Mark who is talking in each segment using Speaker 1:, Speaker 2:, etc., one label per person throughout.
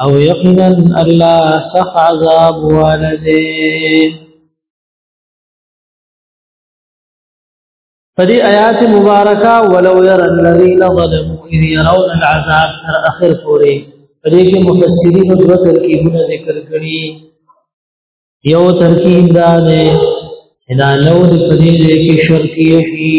Speaker 1: او یقینا الله سخ عذاب والده فدي آیات مبارکه ولو ير الذين ظلموا اذ يرون العذاب تر اخر پورې فدي کې مفسرین دوه ترکیبونه ذکر کړي یو ترکیب دا دی ادا لو دې پدې کې شرکیه شي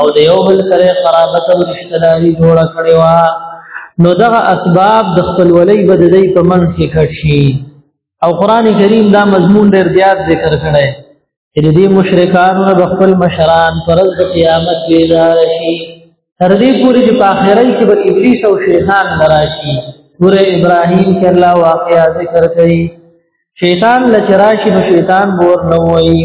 Speaker 1: او د یو بل سره قرابت او رشتہ داری جوړ کړي وا نو دغه اسباب د خپل ولي بددی په من کې کټ شي او قران کریم دا مضمون ډیر زیات ذکر کړي چې دې مشرکانو د خپل مشران پرز د قیامت بیدار شي تر دې پورې چې په آخرت کې به ابلیس او شیطان راشي سورہ ابراهیم کې الله واقعا ذکر کړي شیطان لچراشی نو شیطان بور نو وئی